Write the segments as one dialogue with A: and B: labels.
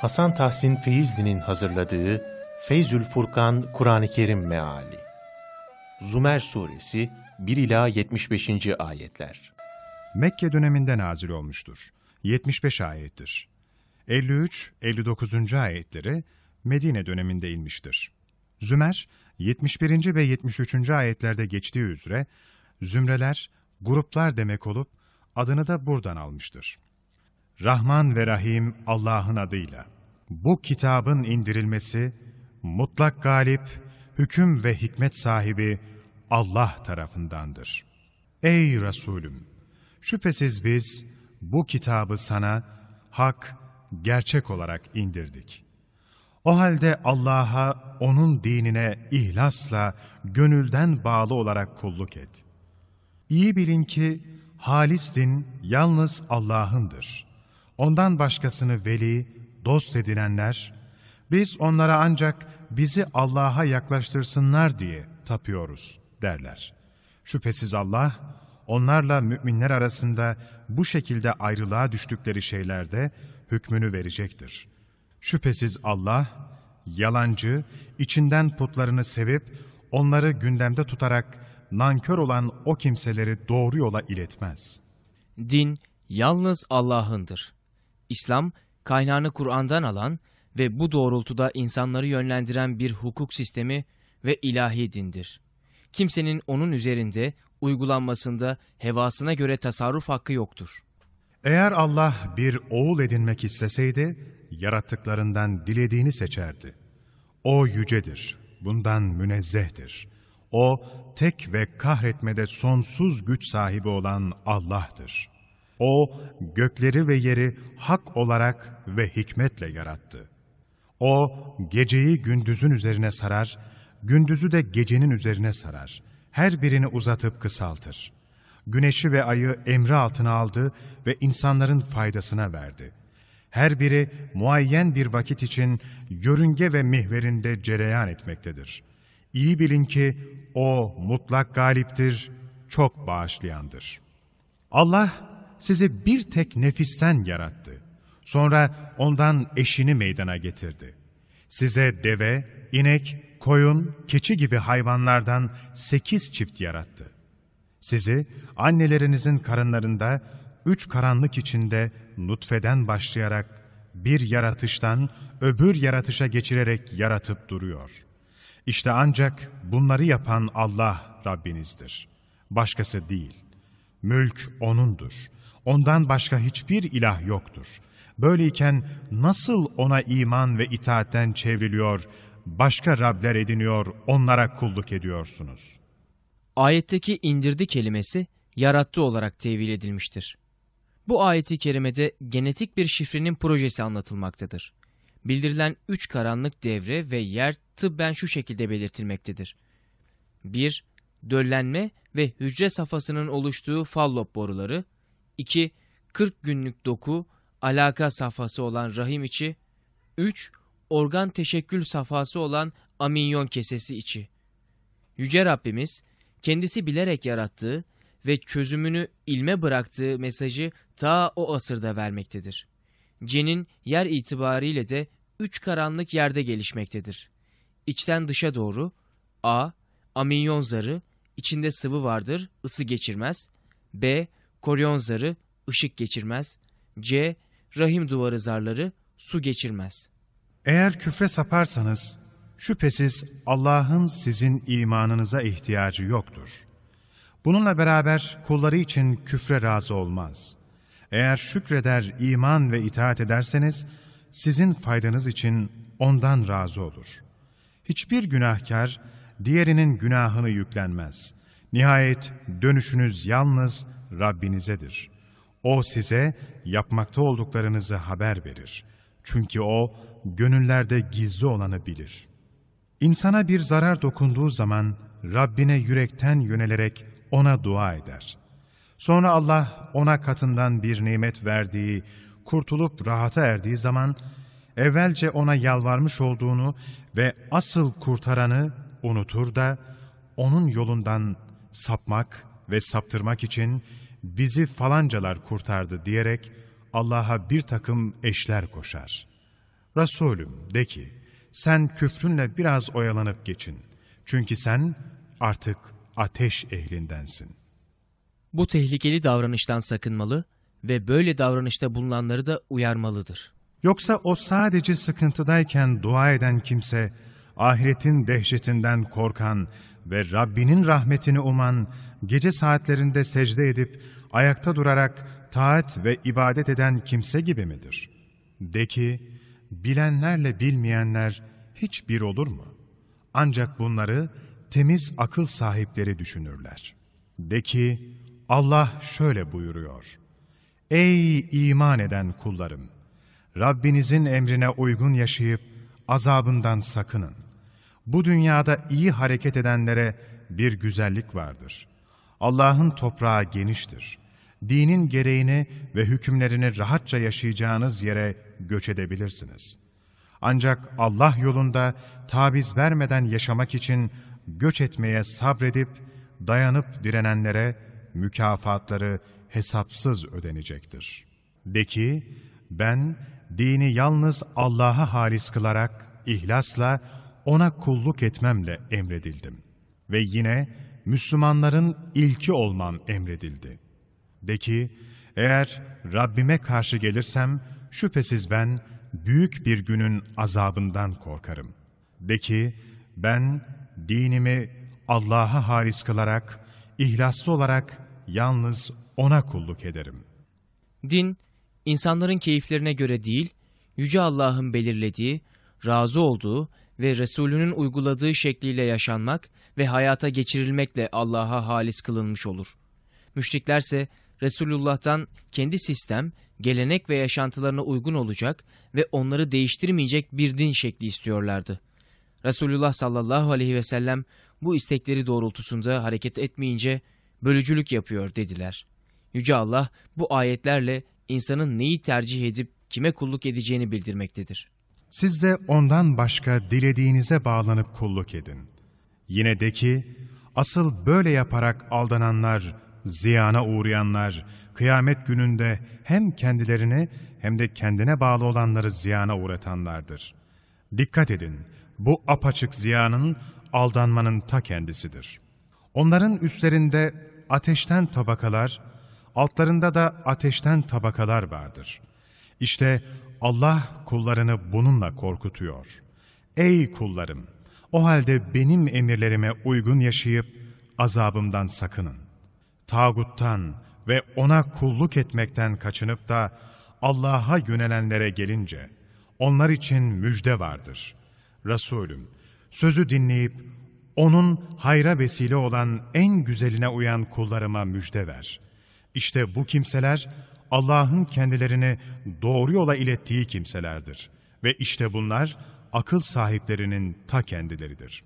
A: Hasan Tahsin Feyzli'nin hazırladığı Feyzül Furkan Kur'an-ı Kerim Meali Zumer Suresi 1 ila 75. ayetler.
B: Mekke döneminde nazil olmuştur. 75 ayettir. 53-59. ayetleri Medine döneminde inmiştir. Zümer, 71. ve 73. ayetlerde geçtiği üzere, zümreler, gruplar demek olup, adını da buradan almıştır. Rahman ve Rahim Allah'ın adıyla. Bu kitabın indirilmesi, mutlak galip, hüküm ve hikmet sahibi Allah tarafındandır. Ey Resulüm! Şüphesiz biz bu kitabı sana hak, gerçek olarak indirdik. O halde Allah'a, O'nun dinine ihlasla, gönülden bağlı olarak kulluk et. İyi bilin ki halis din yalnız Allah'ındır. Ondan başkasını veli, dost edinenler, biz onlara ancak bizi Allah'a yaklaştırsınlar diye tapıyoruz derler. Şüphesiz Allah, onlarla müminler arasında bu şekilde ayrılığa düştükleri şeylerde hükmünü verecektir. Şüphesiz Allah, yalancı, içinden putlarını sevip onları gündemde tutarak nankör olan o kimseleri doğru yola iletmez.
C: Din yalnız Allah'ındır. İslam, kaynağını Kur'an'dan alan ve bu doğrultuda insanları yönlendiren bir hukuk sistemi ve ilahi dindir. Kimsenin onun üzerinde, uygulanmasında hevasına göre tasarruf hakkı yoktur.
B: Eğer Allah bir oğul edinmek isteseydi, yarattıklarından dilediğini seçerdi. O yücedir, bundan münezzehtir. O, tek ve kahretmede sonsuz güç sahibi olan Allah'tır. O, gökleri ve yeri hak olarak ve hikmetle yarattı. O, geceyi gündüzün üzerine sarar, gündüzü de gecenin üzerine sarar. Her birini uzatıp kısaltır. Güneşi ve ayı emri altına aldı ve insanların faydasına verdi. Her biri muayyen bir vakit için yörünge ve mihverinde cereyan etmektedir. İyi bilin ki O mutlak galiptir, çok bağışlayandır. Allah sizi bir tek nefisten yarattı. Sonra ondan eşini meydana getirdi. Size deve, inek, koyun, keçi gibi hayvanlardan sekiz çift yarattı. Sizi annelerinizin karınlarında üç karanlık içinde nutfeden başlayarak bir yaratıştan öbür yaratışa geçirerek yaratıp duruyor. İşte ancak bunları yapan Allah Rabbinizdir. Başkası değil. Mülk O'nundur. Ondan başka hiçbir ilah yoktur. Böyleyken nasıl O'na iman ve itaatten çevriliyor, başka Rabler ediniyor, onlara kulluk ediyorsunuz?
C: Ayetteki indirdi kelimesi yarattı olarak tevil edilmiştir. Bu ayeti kerimede genetik bir şifrenin projesi anlatılmaktadır. Bildirilen üç karanlık devre ve yer tıbben şu şekilde belirtilmektedir. 1. Döllenme ve hücre safhasının oluştuğu fallop boruları. 2. 40 günlük doku, alaka safhası olan rahim içi. 3. Organ teşekkül safhası olan aminyon kesesi içi. Yüce Rabbimiz, kendisi bilerek yarattığı ve çözümünü ilme bıraktığı mesajı ta o asırda vermektedir. Cenin yer itibariyle de üç karanlık yerde gelişmektedir. İçten dışa doğru A. Aminyon zarı, içinde sıvı vardır, ısı geçirmez. B. Koryon zarı, ışık geçirmez. C. Rahim duvarı zarları, su geçirmez.
B: Eğer küfre saparsanız, şüphesiz Allah'ın sizin imanınıza ihtiyacı yoktur. Bununla beraber kulları için küfre razı olmaz. Eğer şükreder, iman ve itaat ederseniz, sizin faydanız için ondan razı olur. Hiçbir günahkar, diğerinin günahını yüklenmez. Nihayet dönüşünüz yalnız Rabbinizedir. O size yapmakta olduklarınızı haber verir. Çünkü O, gönüllerde gizli olanı bilir. İnsana bir zarar dokunduğu zaman, Rabbine yürekten yönelerek ona dua eder. Sonra Allah ona katından bir nimet verdiği, kurtulup rahata erdiği zaman, evvelce ona yalvarmış olduğunu ve asıl kurtaranı unutur da, onun yolundan sapmak ve saptırmak için bizi falancalar kurtardı diyerek Allah'a bir takım eşler koşar. Resulüm de ki, sen küfrünle biraz oyalanıp geçin. Çünkü sen artık ateş ehlindensin.
C: Bu tehlikeli davranıştan sakınmalı ve böyle davranışta bulunanları da uyarmalıdır.
B: Yoksa o sadece sıkıntıdayken dua eden kimse, ahiretin dehşetinden korkan ve Rabbinin rahmetini uman, gece saatlerinde secde edip ayakta durarak taat ve ibadet eden kimse gibi midir? De ki, bilenlerle bilmeyenler hiç bir olur mu? Ancak bunları temiz akıl sahipleri düşünürler. De ki, Allah şöyle buyuruyor. Ey iman eden kullarım! Rabbinizin emrine uygun yaşayıp azabından sakının. Bu dünyada iyi hareket edenlere bir güzellik vardır. Allah'ın toprağı geniştir. Dinin gereğini ve hükümlerini rahatça yaşayacağınız yere göç edebilirsiniz. Ancak Allah yolunda taviz vermeden yaşamak için göç etmeye sabredip dayanıp direnenlere mükafatları hesapsız ödenecektir. De ki, ben dini yalnız Allah'a halis kılarak, ihlasla, ona kulluk etmemle emredildim. Ve yine Müslümanların ilki olmam emredildi. De ki, eğer Rabbime karşı gelirsem, şüphesiz ben büyük bir günün azabından korkarım. De ki, ben dinimi Allah'a halis kılarak, ihlaslı olarak yalnız O'na kulluk ederim.
C: Din, insanların keyiflerine göre değil, Yüce Allah'ın belirlediği, razı olduğu ve Resulünün uyguladığı şekliyle yaşanmak ve hayata geçirilmekle Allah'a halis kılınmış olur. Müşriklerse Resulullah'tan kendi sistem, gelenek ve yaşantılarına uygun olacak ve onları değiştirmeyecek bir din şekli istiyorlardı. Resulullah sallallahu aleyhi ve sellem bu istekleri doğrultusunda hareket etmeyince bölücülük yapıyor dediler. Yüce Allah bu ayetlerle insanın neyi tercih edip kime kulluk edeceğini bildirmektedir.
B: Siz de ondan başka dilediğinize bağlanıp kulluk edin. Yine de ki, asıl böyle yaparak aldananlar, ziyana uğrayanlar, kıyamet gününde hem kendilerini hem de kendine bağlı olanları ziyana uğratanlardır. Dikkat edin, bu apaçık ziyanın, aldanmanın ta kendisidir. Onların üstlerinde ateşten tabakalar, altlarında da ateşten tabakalar vardır. İşte Allah kullarını bununla korkutuyor. Ey kullarım! O halde benim emirlerime uygun yaşayıp azabımdan sakının. Tağuttan ve ona kulluk etmekten kaçınıp da Allah'a yönelenlere gelince onlar için müjde vardır. Resulüm, sözü dinleyip onun hayra vesile olan en güzeline uyan kullarıma müjde ver. İşte bu kimseler Allah'ın kendilerini doğru yola ilettiği kimselerdir. Ve işte bunlar akıl sahiplerinin ta kendileridir.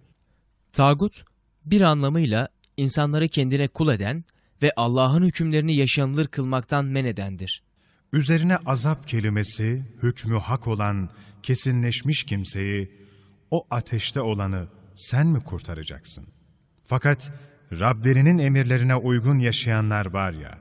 C: Tağut, bir anlamıyla insanları kendine kul eden ve Allah'ın hükümlerini yaşanılır kılmaktan men edendir.
B: Üzerine azap kelimesi, hükmü hak olan, kesinleşmiş kimseyi, o ateşte olanı sen mi kurtaracaksın? Fakat Rablerinin emirlerine uygun yaşayanlar var ya,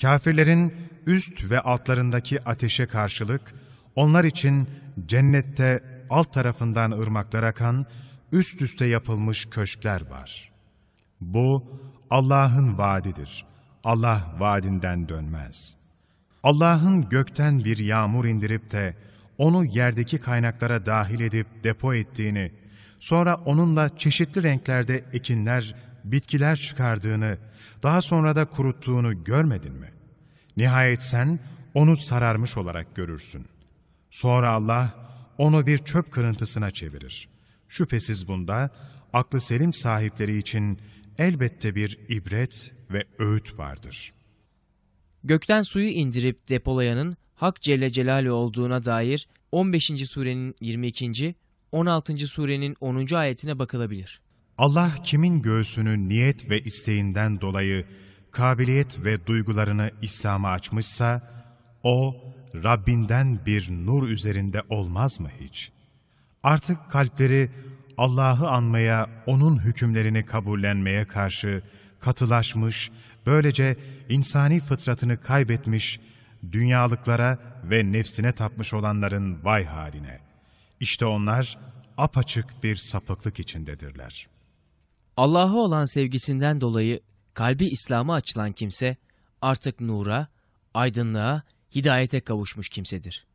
B: kafirlerin üst ve altlarındaki ateşe karşılık, onlar için cennette alt tarafından ırmaklar akan, üst üste yapılmış köşkler var. Bu Allah'ın vaadidir. Allah vaadinden dönmez. Allah'ın gökten bir yağmur indirip de onu yerdeki kaynaklara dahil edip depo ettiğini, sonra onunla çeşitli renklerde ekinler, bitkiler çıkardığını, daha sonra da kuruttuğunu görmedin mi? Nihayet sen onu sararmış olarak görürsün. Sonra Allah onu bir çöp kırıntısına çevirir. Şüphesiz bunda aklı selim sahipleri için elbette bir ibret ve öğüt vardır.
C: Gökten suyu indirip depolayanın Hak Celle Celaluhu olduğuna dair 15. surenin 22. 16. surenin 10. ayetine bakılabilir.
B: Allah kimin göğsünü niyet ve isteğinden dolayı kabiliyet ve duygularını İslam'a açmışsa, o Rabbinden bir nur üzerinde olmaz mı hiç? Artık kalpleri Allah'ı anmaya, O'nun hükümlerini kabullenmeye karşı katılaşmış, böylece insani fıtratını kaybetmiş, dünyalıklara ve nefsine tapmış olanların vay haline. İşte onlar apaçık bir sapıklık içindedirler.
C: Allah'a olan sevgisinden dolayı kalbi İslam'a açılan kimse artık nura, aydınlığa, hidayete kavuşmuş kimsedir.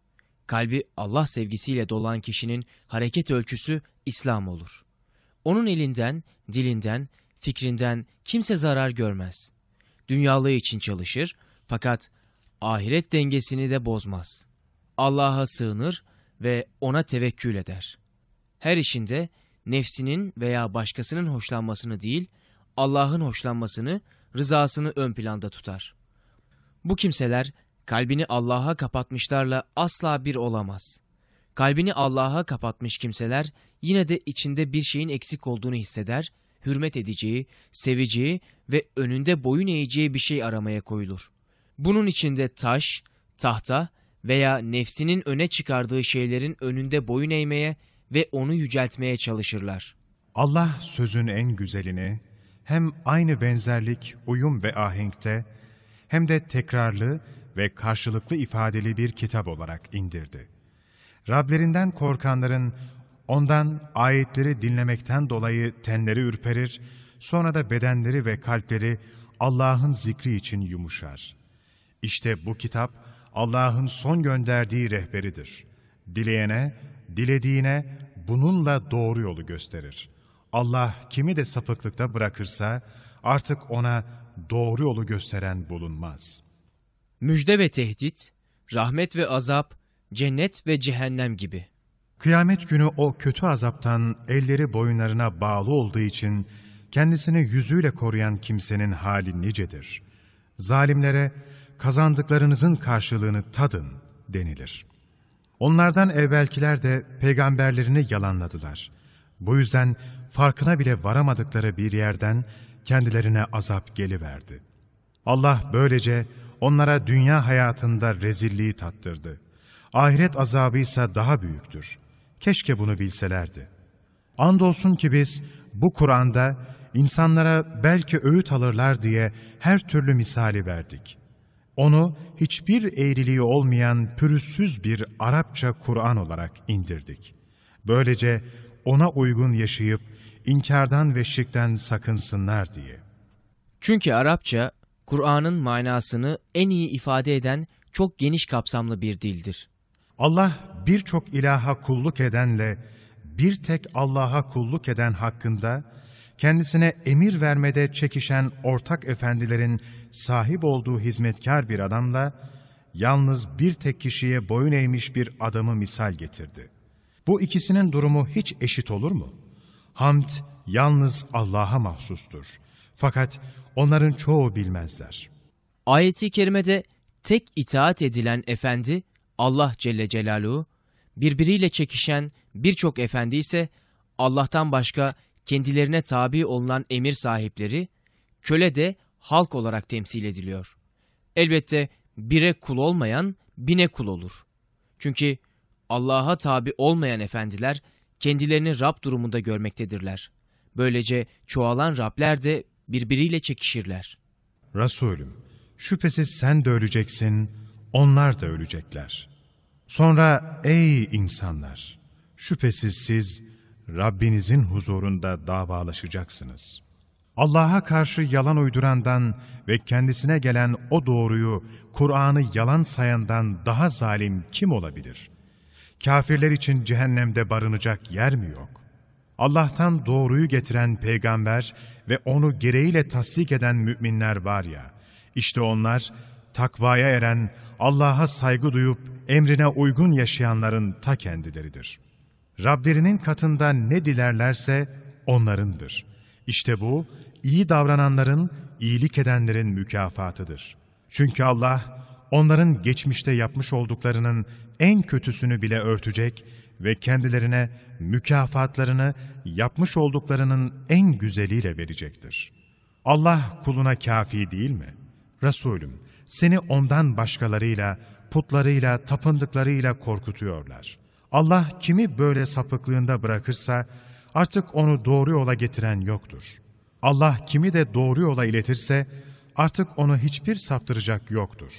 C: Kalbi Allah sevgisiyle dolan kişinin hareket ölçüsü İslam olur. Onun elinden, dilinden, fikrinden kimse zarar görmez. Dünyalığı için çalışır fakat ahiret dengesini de bozmaz. Allah'a sığınır ve ona tevekkül eder. Her işinde nefsinin veya başkasının hoşlanmasını değil, Allah'ın hoşlanmasını, rızasını ön planda tutar. Bu kimseler kalbini Allah'a kapatmışlarla asla bir olamaz. Kalbini Allah'a kapatmış kimseler yine de içinde bir şeyin eksik olduğunu hisseder, hürmet edeceği, seveceği ve önünde boyun eğeceği bir şey aramaya koyulur. Bunun içinde taş, tahta veya nefsinin öne çıkardığı şeylerin önünde boyun eğmeye ve onu yüceltmeye çalışırlar.
B: Allah sözün en güzelini hem aynı benzerlik, uyum ve ahenkte hem de tekrarlı ve karşılıklı ifadeli bir kitap olarak indirdi. Rablerinden korkanların ondan ayetleri dinlemekten dolayı tenleri ürperir, sonra da bedenleri ve kalpleri Allah'ın zikri için yumuşar. İşte bu kitap Allah'ın son gönderdiği rehberidir. Dileyene, dilediğine bununla doğru yolu gösterir. Allah kimi de sapıklıkta bırakırsa artık ona doğru yolu gösteren bulunmaz.
C: Müjde ve tehdit, rahmet ve azap, cennet ve cehennem gibi.
B: Kıyamet günü o kötü azaptan elleri boyunlarına bağlı olduğu için kendisini yüzüyle koruyan kimsenin hali nicedir. Zalimlere kazandıklarınızın karşılığını tadın denilir. Onlardan evvelkiler de peygamberlerini yalanladılar. Bu yüzden farkına bile varamadıkları bir yerden kendilerine azap geliverdi. Allah böylece onlara dünya hayatında rezilliği tattırdı. Ahiret azabı ise daha büyüktür. Keşke bunu bilselerdi. Andolsun ki biz bu Kur'an'da insanlara belki öğüt alırlar diye her türlü misali verdik. Onu hiçbir eğriliği olmayan pürüzsüz bir Arapça Kur'an olarak indirdik. Böylece ona uygun yaşayıp inkardan ve şirkten sakınsınlar diye.
C: Çünkü Arapça, Kur'an'ın manasını en iyi ifade eden çok geniş kapsamlı bir dildir.
B: Allah birçok ilaha kulluk edenle bir tek Allah'a kulluk eden hakkında kendisine emir vermede çekişen ortak efendilerin sahip olduğu hizmetkar bir adamla yalnız bir tek kişiye boyun eğmiş bir adamı misal getirdi. Bu ikisinin durumu hiç eşit olur mu? Hamd yalnız Allah'a mahsustur. Fakat onların çoğu bilmezler.
C: Ayeti kerimede tek itaat edilen efendi Allah Celle Celaluhu, birbiriyle çekişen birçok efendi ise Allah'tan başka kendilerine tabi olunan emir sahipleri, köle de halk olarak temsil ediliyor. Elbette bire kul olmayan bine kul olur. Çünkü Allah'a tabi olmayan efendiler kendilerini Rab durumunda görmektedirler. Böylece çoğalan Rabler de birbiriyle çekişirler.
B: Resulüm, şüphesiz sen de öleceksin, onlar da ölecekler. Sonra ey insanlar, şüphesiz siz Rabbinizin huzurunda davalaşacaksınız. Allah'a karşı yalan uydurandan ve kendisine gelen o doğruyu, Kur'an'ı yalan sayandan daha zalim kim olabilir? Kafirler için cehennemde barınacak yer mi yok? Allah'tan doğruyu getiren peygamber ve onu gereğiyle tasdik eden müminler var ya, işte onlar takvaya eren, Allah'a saygı duyup emrine uygun yaşayanların ta kendileridir. Rablerinin katında ne dilerlerse onlarındır. İşte bu, iyi davrananların, iyilik edenlerin mükafatıdır. Çünkü Allah, onların geçmişte yapmış olduklarının en kötüsünü bile örtecek ve kendilerine mükafatlarını yapmış olduklarının en güzeliyle verecektir. Allah kuluna kafi değil mi? Resulüm, seni ondan başkalarıyla, putlarıyla, tapındıklarıyla korkutuyorlar. Allah kimi böyle sapıklığında bırakırsa artık onu doğru yola getiren yoktur. Allah kimi de doğru yola iletirse artık onu hiçbir saptıracak yoktur.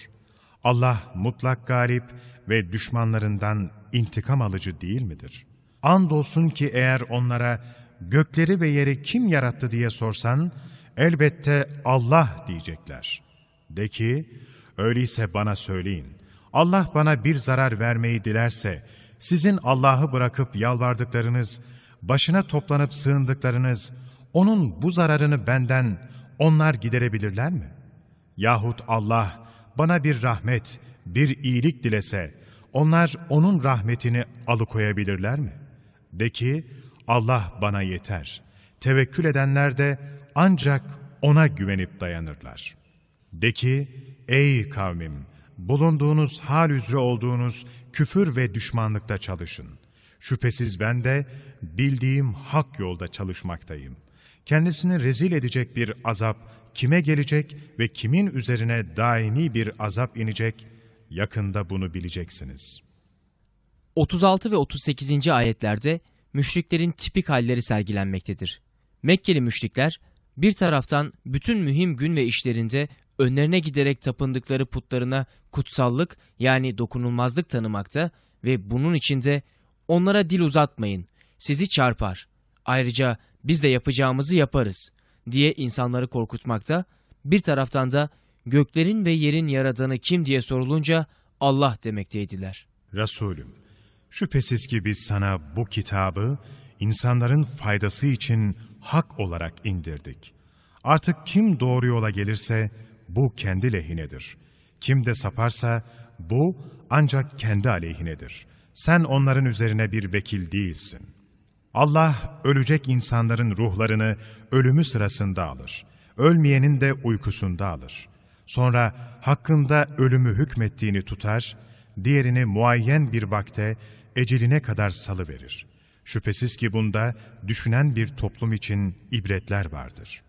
B: Allah mutlak galip ve düşmanlarından intikam alıcı değil midir?'' andolsun ki eğer onlara gökleri ve yeri kim yarattı diye sorsan, elbette Allah diyecekler. De ki, öyleyse bana söyleyin, Allah bana bir zarar vermeyi dilerse, sizin Allah'ı bırakıp yalvardıklarınız, başına toplanıp sığındıklarınız, onun bu zararını benden onlar giderebilirler mi? Yahut Allah bana bir rahmet, bir iyilik dilese, onlar onun rahmetini alıkoyabilirler mi? De ki, Allah bana yeter. Tevekkül edenler de ancak ona güvenip dayanırlar. De ki, ey kavmim, bulunduğunuz hal üzere olduğunuz küfür ve düşmanlıkta çalışın. Şüphesiz ben de bildiğim hak yolda çalışmaktayım. Kendisini rezil edecek bir azap kime gelecek ve kimin üzerine daimi bir azap inecek, yakında bunu bileceksiniz.
C: 36 ve 38. ayetlerde müşriklerin tipik halleri sergilenmektedir. Mekkeli müşrikler bir taraftan bütün mühim gün ve işlerinde önlerine giderek tapındıkları putlarına kutsallık yani dokunulmazlık tanımakta ve bunun içinde onlara dil uzatmayın, sizi çarpar. Ayrıca biz de yapacağımızı yaparız diye insanları korkutmakta, bir taraftan da göklerin ve yerin yaradanı kim diye sorulunca Allah demekteydiler.
B: Resulüm, şüphesiz ki biz sana bu kitabı insanların faydası için hak olarak indirdik. Artık kim doğru yola gelirse bu kendi lehinedir. Kim de saparsa bu ancak kendi aleyhinedir. Sen onların üzerine bir vekil değilsin. Allah ölecek insanların ruhlarını ölümü sırasında alır. Ölmeyenin de uykusunda alır. Sonra hakkında ölümü hükmettiğini tutar, diğerini muayyen bir vakte eceline kadar salıverir. Şüphesiz ki bunda düşünen bir toplum için ibretler vardır.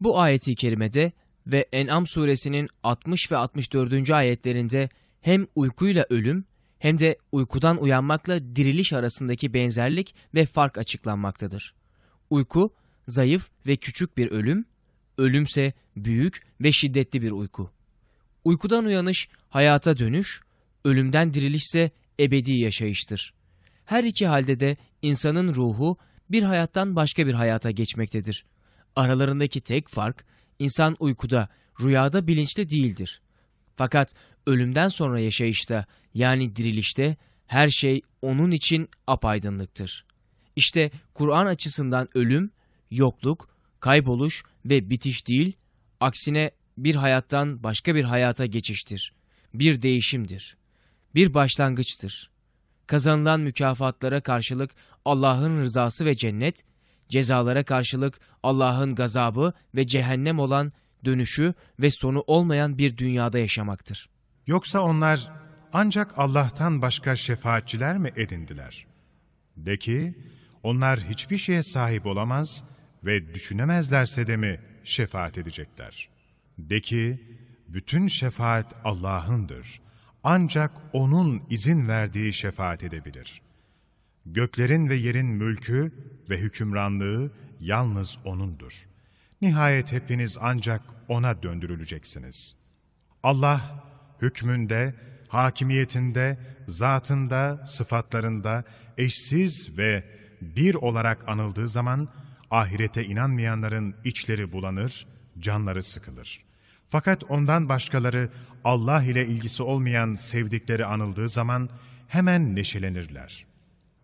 C: Bu ayeti kerimede ve En'am suresinin 60 ve 64. ayetlerinde hem uykuyla ölüm hem de uykudan uyanmakla diriliş arasındaki benzerlik ve fark açıklanmaktadır. Uyku, zayıf ve küçük bir ölüm, ölümse büyük ve şiddetli bir uyku. Uykudan uyanış hayata dönüş, ölümden dirilişse ebedi yaşayıştır. Her iki halde de insanın ruhu bir hayattan başka bir hayata geçmektedir. Aralarındaki tek fark, insan uykuda, rüyada bilinçli değildir. Fakat ölümden sonra yaşayışta yani dirilişte her şey onun için apaydınlıktır. İşte Kur'an açısından ölüm, yokluk, kayboluş ve bitiş değil, aksine bir hayattan başka bir hayata geçiştir. Bir değişimdir. Bir başlangıçtır. Kazanılan mükafatlara karşılık Allah'ın rızası ve cennet, cezalara karşılık Allah'ın gazabı ve cehennem olan dönüşü ve sonu olmayan bir dünyada yaşamaktır.
B: Yoksa onlar ancak Allah'tan başka şefaatçiler mi edindiler? De ki, onlar hiçbir şeye sahip olamaz ve düşünemezlerse de mi şefaat edecekler? De ki, bütün şefaat Allah'ındır. Ancak O'nun izin verdiği şefaat edebilir. Göklerin ve yerin mülkü ve hükümranlığı yalnız O'nundur. Nihayet hepiniz ancak O'na döndürüleceksiniz. Allah, hükmünde, hakimiyetinde, zatında, sıfatlarında eşsiz ve bir olarak anıldığı zaman ahirete inanmayanların içleri bulanır, canları sıkılır. Fakat ondan başkaları Allah ile ilgisi olmayan sevdikleri anıldığı zaman hemen neşelenirler.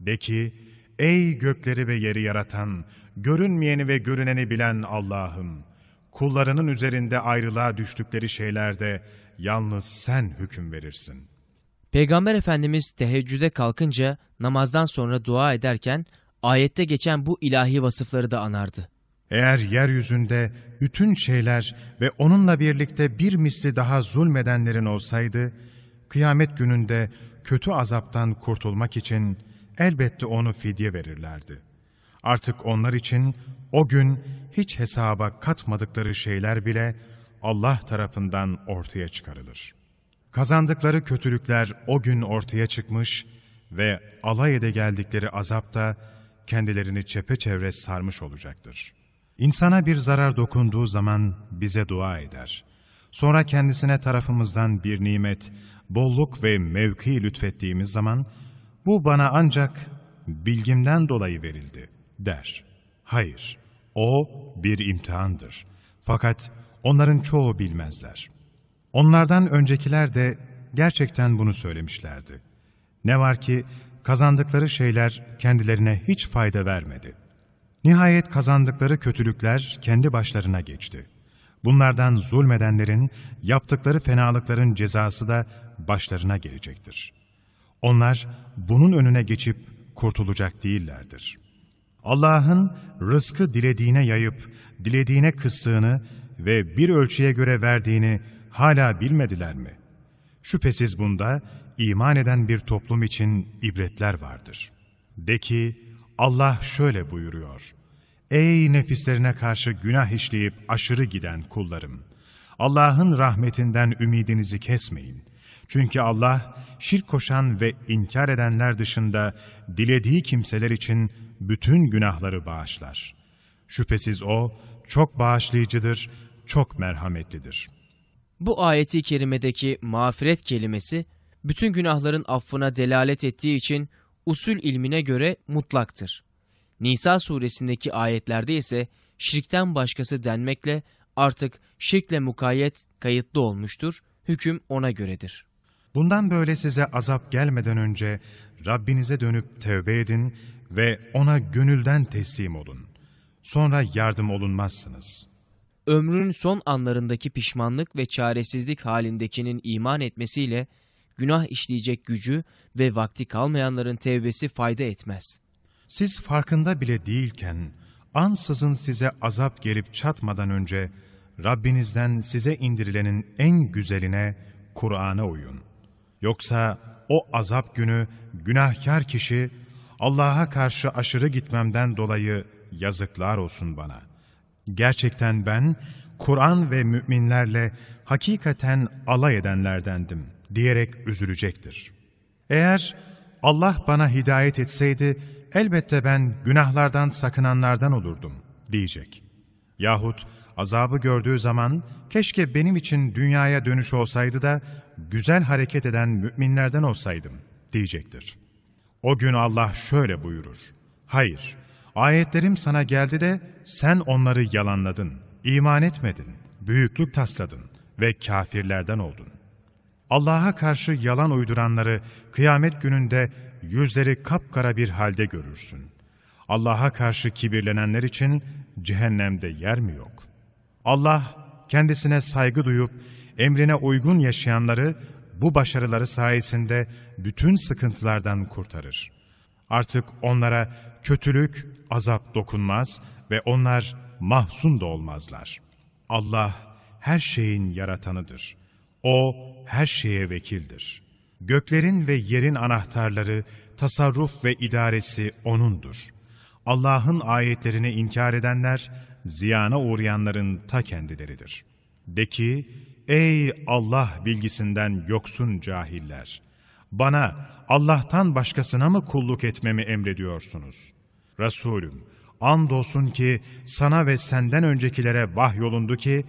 B: De ki, ey gökleri ve yeri yaratan, görünmeyeni ve görüneni bilen Allah'ım, kullarının üzerinde ayrılığa düştükleri şeylerde yalnız sen hüküm verirsin.
C: Peygamber Efendimiz teheccüde kalkınca namazdan sonra dua ederken ayette geçen bu ilahi vasıfları da anardı.
B: Eğer yeryüzünde bütün şeyler ve onunla birlikte bir misli daha zulmedenlerin olsaydı, kıyamet gününde kötü azaptan kurtulmak için elbette onu fidye verirlerdi. Artık onlar için o gün hiç hesaba katmadıkları şeyler bile Allah tarafından ortaya çıkarılır. Kazandıkları kötülükler o gün ortaya çıkmış ve alay ede geldikleri azap da kendilerini çepeçevre sarmış olacaktır. İnsana bir zarar dokunduğu zaman bize dua eder. Sonra kendisine tarafımızdan bir nimet, bolluk ve mevki lütfettiğimiz zaman, bu bana ancak bilgimden dolayı verildi der. Hayır, o bir imtihandır. Fakat onların çoğu bilmezler. Onlardan öncekiler de gerçekten bunu söylemişlerdi. Ne var ki kazandıkları şeyler kendilerine hiç fayda vermedi. Nihayet kazandıkları kötülükler kendi başlarına geçti. Bunlardan zulmedenlerin yaptıkları fenalıkların cezası da başlarına gelecektir. Onlar bunun önüne geçip kurtulacak değillerdir. Allah'ın rızkı dilediğine yayıp, dilediğine kıstığını ve bir ölçüye göre verdiğini hala bilmediler mi? Şüphesiz bunda iman eden bir toplum için ibretler vardır. De ki, Allah şöyle buyuruyor. Ey nefislerine karşı günah işleyip aşırı giden kullarım! Allah'ın rahmetinden ümidinizi kesmeyin. Çünkü Allah, şirk koşan ve inkar edenler dışında dilediği kimseler için bütün günahları bağışlar. Şüphesiz O, çok bağışlayıcıdır, çok merhametlidir.
C: Bu ayeti kerimedeki mağfiret kelimesi, bütün günahların affına delalet ettiği için usul ilmine göre mutlaktır. Nisa suresindeki ayetlerde ise şirkten başkası denmekle artık şirkle mukayyet kayıtlı olmuştur, hüküm ona göredir.
B: Bundan böyle size azap gelmeden önce Rabbinize dönüp tevbe edin ve ona gönülden teslim olun. Sonra yardım olunmazsınız.
C: Ömrün son anlarındaki pişmanlık ve çaresizlik halindekinin iman etmesiyle günah işleyecek gücü ve vakti kalmayanların tevbesi fayda etmez.
B: Siz farkında bile değilken, ansızın size azap gelip çatmadan önce, Rabbinizden size indirilenin en güzeline, Kur'an'a uyun. Yoksa o azap günü günahkar kişi, Allah'a karşı aşırı gitmemden dolayı yazıklar olsun bana. Gerçekten ben, Kur'an ve müminlerle hakikaten alay edenlerdendim diyerek üzülecektir. Eğer Allah bana hidayet etseydi, elbette ben günahlardan sakınanlardan olurdum diyecek. Yahut azabı gördüğü zaman keşke benim için dünyaya dönüş olsaydı da güzel hareket eden müminlerden olsaydım diyecektir. O gün Allah şöyle buyurur. Hayır, ayetlerim sana geldi de sen onları yalanladın, iman etmedin, büyüklük tasladın ve kafirlerden oldun. Allah'a karşı yalan uyduranları kıyamet gününde yüzleri kapkara bir halde görürsün. Allah'a karşı kibirlenenler için cehennemde yer mi yok? Allah kendisine saygı duyup emrine uygun yaşayanları bu başarıları sayesinde bütün sıkıntılardan kurtarır. Artık onlara kötülük, azap dokunmaz ve onlar mahzun da olmazlar. Allah her şeyin yaratanıdır. O her şeye vekildir. Göklerin ve yerin anahtarları, tasarruf ve idaresi O'nundur. Allah'ın ayetlerini inkar edenler, ziyana uğrayanların ta kendileridir. De ki, ey Allah bilgisinden yoksun cahiller! Bana Allah'tan başkasına mı kulluk etmemi emrediyorsunuz? Resulüm, andolsun ki sana ve senden öncekilere vahyolundu ki,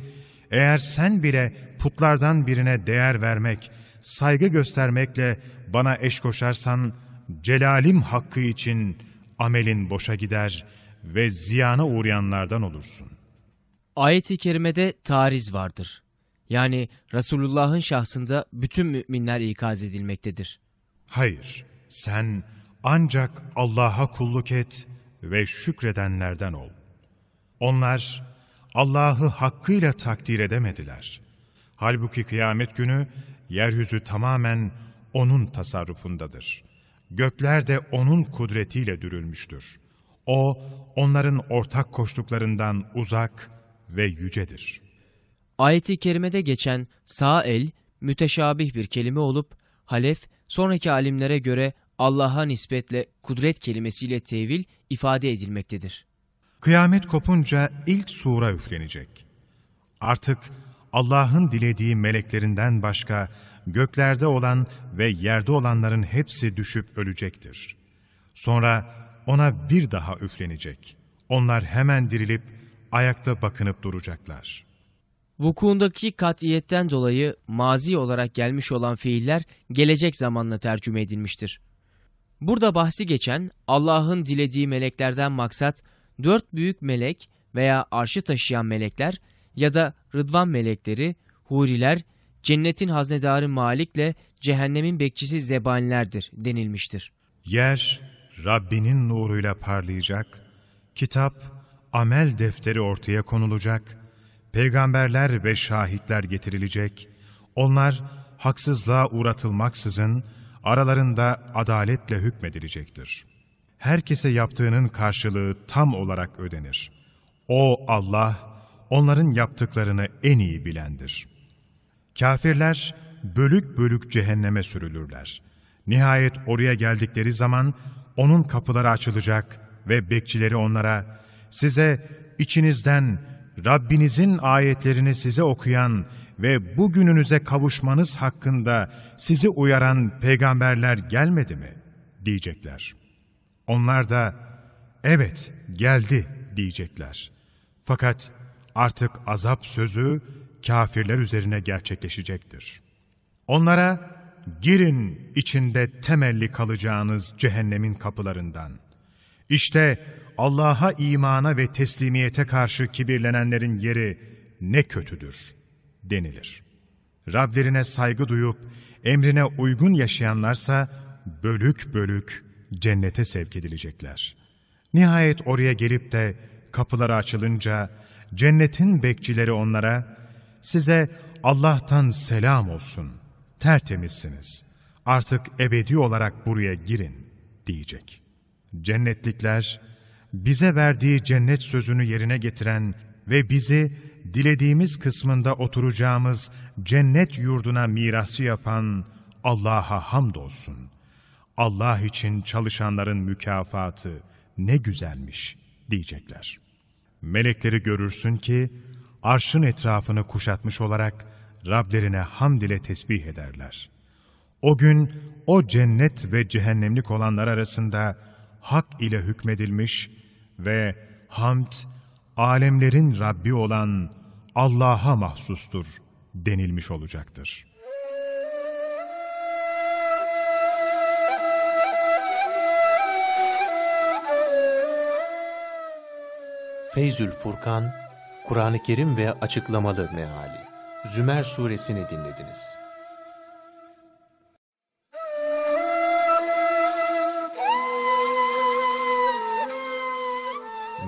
B: eğer sen bile putlardan birine değer vermek, saygı göstermekle bana eş koşarsan, celalim hakkı için amelin boşa gider ve ziyana uğrayanlardan olursun.
C: Ayet-i kerimede tariz vardır. Yani Resulullah'ın şahsında bütün müminler ikaz edilmektedir.
B: Hayır, sen ancak Allah'a kulluk et ve şükredenlerden ol. Onlar Allah'ı hakkıyla takdir edemediler. Halbuki kıyamet günü yeryüzü tamamen O'nun tasarrufundadır. Gökler de O'nun kudretiyle dürülmüştür. O, onların ortak koştuklarından uzak ve yücedir.
C: Ayet-i kerimede geçen sağ el müteşabih bir kelime olup halef sonraki alimlere göre Allah'a nispetle kudret kelimesiyle tevil ifade edilmektedir.
B: Kıyamet kopunca ilk sura üflenecek. Artık Allah'ın dilediği meleklerinden başka göklerde olan ve yerde olanların hepsi düşüp ölecektir. Sonra ona bir daha üflenecek. Onlar hemen dirilip ayakta bakınıp duracaklar.
C: Vukuundaki katiyetten dolayı mazi olarak gelmiş olan fiiller gelecek zamanla tercüme edilmiştir. Burada bahsi geçen Allah'ın dilediği meleklerden maksat dört büyük melek veya arşı taşıyan melekler ya da rıdvan melekleri, huriler, cennetin haznedarı Malik'le cehennemin bekçisi zebanilerdir denilmiştir.
B: Yer Rabbinin nuruyla parlayacak, kitap, amel defteri ortaya konulacak, peygamberler ve şahitler getirilecek, onlar haksızlığa uğratılmaksızın aralarında adaletle hükmedilecektir. Herkese yaptığının karşılığı tam olarak ödenir. O Allah, onların yaptıklarını en iyi bilendir. Kafirler bölük bölük cehenneme sürülürler. Nihayet oraya geldikleri zaman onun kapıları açılacak ve bekçileri onlara size içinizden Rabbinizin ayetlerini size okuyan ve bugününüze kavuşmanız hakkında sizi uyaran peygamberler gelmedi mi? diyecekler. Onlar da evet geldi diyecekler. Fakat artık azap sözü kafirler üzerine gerçekleşecektir. Onlara girin içinde temelli kalacağınız cehennemin kapılarından. İşte Allah'a imana ve teslimiyete karşı kibirlenenlerin yeri ne kötüdür denilir. Rablerine saygı duyup emrine uygun yaşayanlarsa bölük bölük cennete sevk edilecekler. Nihayet oraya gelip de kapıları açılınca cennetin bekçileri onlara size Allah'tan selam olsun, tertemizsiniz, artık ebedi olarak buraya girin diyecek. Cennetlikler, bize verdiği cennet sözünü yerine getiren ve bizi dilediğimiz kısmında oturacağımız cennet yurduna mirası yapan Allah'a hamdolsun. Allah için çalışanların mükafatı ne güzelmiş diyecekler. Melekleri görürsün ki arşın etrafını kuşatmış olarak Rablerine hamd ile tesbih ederler. O gün o cennet ve cehennemlik olanlar arasında hak ile hükmedilmiş ve hamd, alemlerin Rabbi olan Allah'a mahsustur denilmiş olacaktır.
A: Feyzül Furkan, Kur'an-ı Kerim ve açıklamalı meali. Zümer suresini dinlediniz.